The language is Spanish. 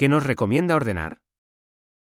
¿Qué nos recomienda ordenar?